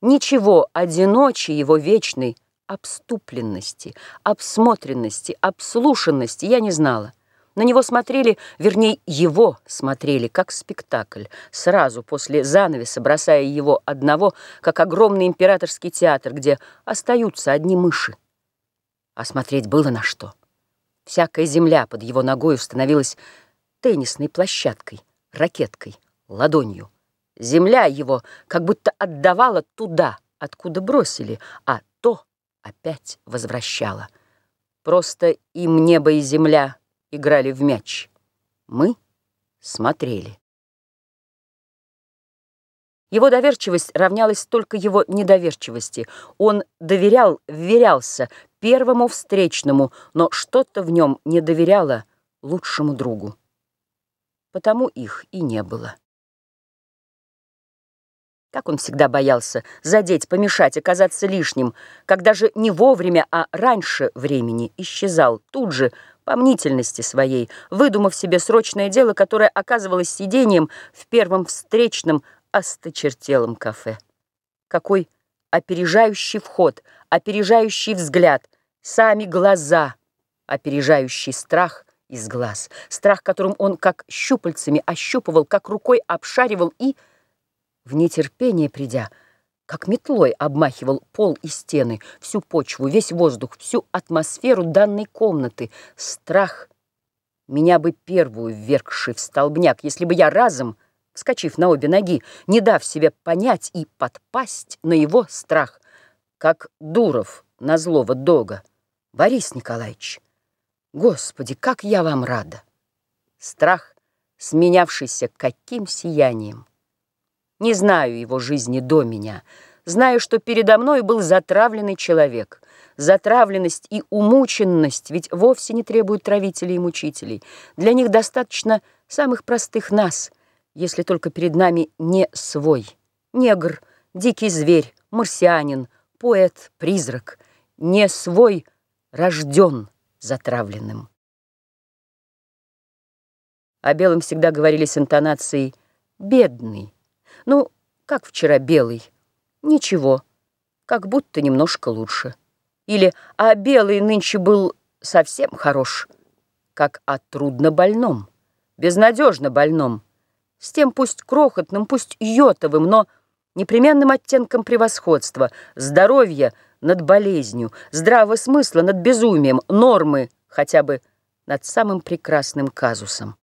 Ничего одиночи его вечной обступленности, обсмотренности, обслушанности я не знала. На него смотрели, вернее, его смотрели, как спектакль, сразу после занавеса, бросая его одного, как огромный императорский театр, где остаются одни мыши. А смотреть было на что. Всякая земля под его ногой становилась теннисной площадкой, ракеткой, ладонью. Земля его как будто отдавала туда, откуда бросили, а то опять возвращала. Просто им небо и земля играли в мяч. Мы смотрели. Его доверчивость равнялась только его недоверчивости. Он доверял, вверялся первому встречному, но что-то в нем не доверяло лучшему другу. Потому их и не было. Как он всегда боялся задеть, помешать, оказаться лишним, когда же не вовремя, а раньше времени исчезал, тут же, по мнительности своей, выдумав себе срочное дело, которое оказывалось сидением в первом встречном осточертелом кафе. Какой опережающий вход, опережающий взгляд, сами глаза, опережающий страх из глаз, страх, которым он как щупальцами ощупывал, как рукой обшаривал и в нетерпение придя, как метлой обмахивал пол и стены, всю почву, весь воздух, всю атмосферу данной комнаты. Страх, меня бы первую ввергший в столбняк, если бы я разом, вскочив на обе ноги, не дав себе понять и подпасть на его страх, как Дуров на злого дога. Борис Николаевич, Господи, как я вам рада! Страх, сменявшийся каким сиянием! Не знаю его жизни до меня. Знаю, что передо мной был затравленный человек. Затравленность и умученность ведь вовсе не требуют травителей и мучителей. Для них достаточно самых простых нас, если только перед нами не свой. Негр, дикий зверь, марсианин, поэт, призрак. Не свой рожден затравленным. О белом всегда говорили с интонацией «бедный». Ну, как вчера белый? Ничего, как будто немножко лучше. Или «А белый нынче был совсем хорош», как о трудно больном, безнадежно больном, с тем пусть крохотным, пусть йотовым, но непременным оттенком превосходства, здоровья над болезнью, здравого смысла над безумием, нормы хотя бы над самым прекрасным казусом.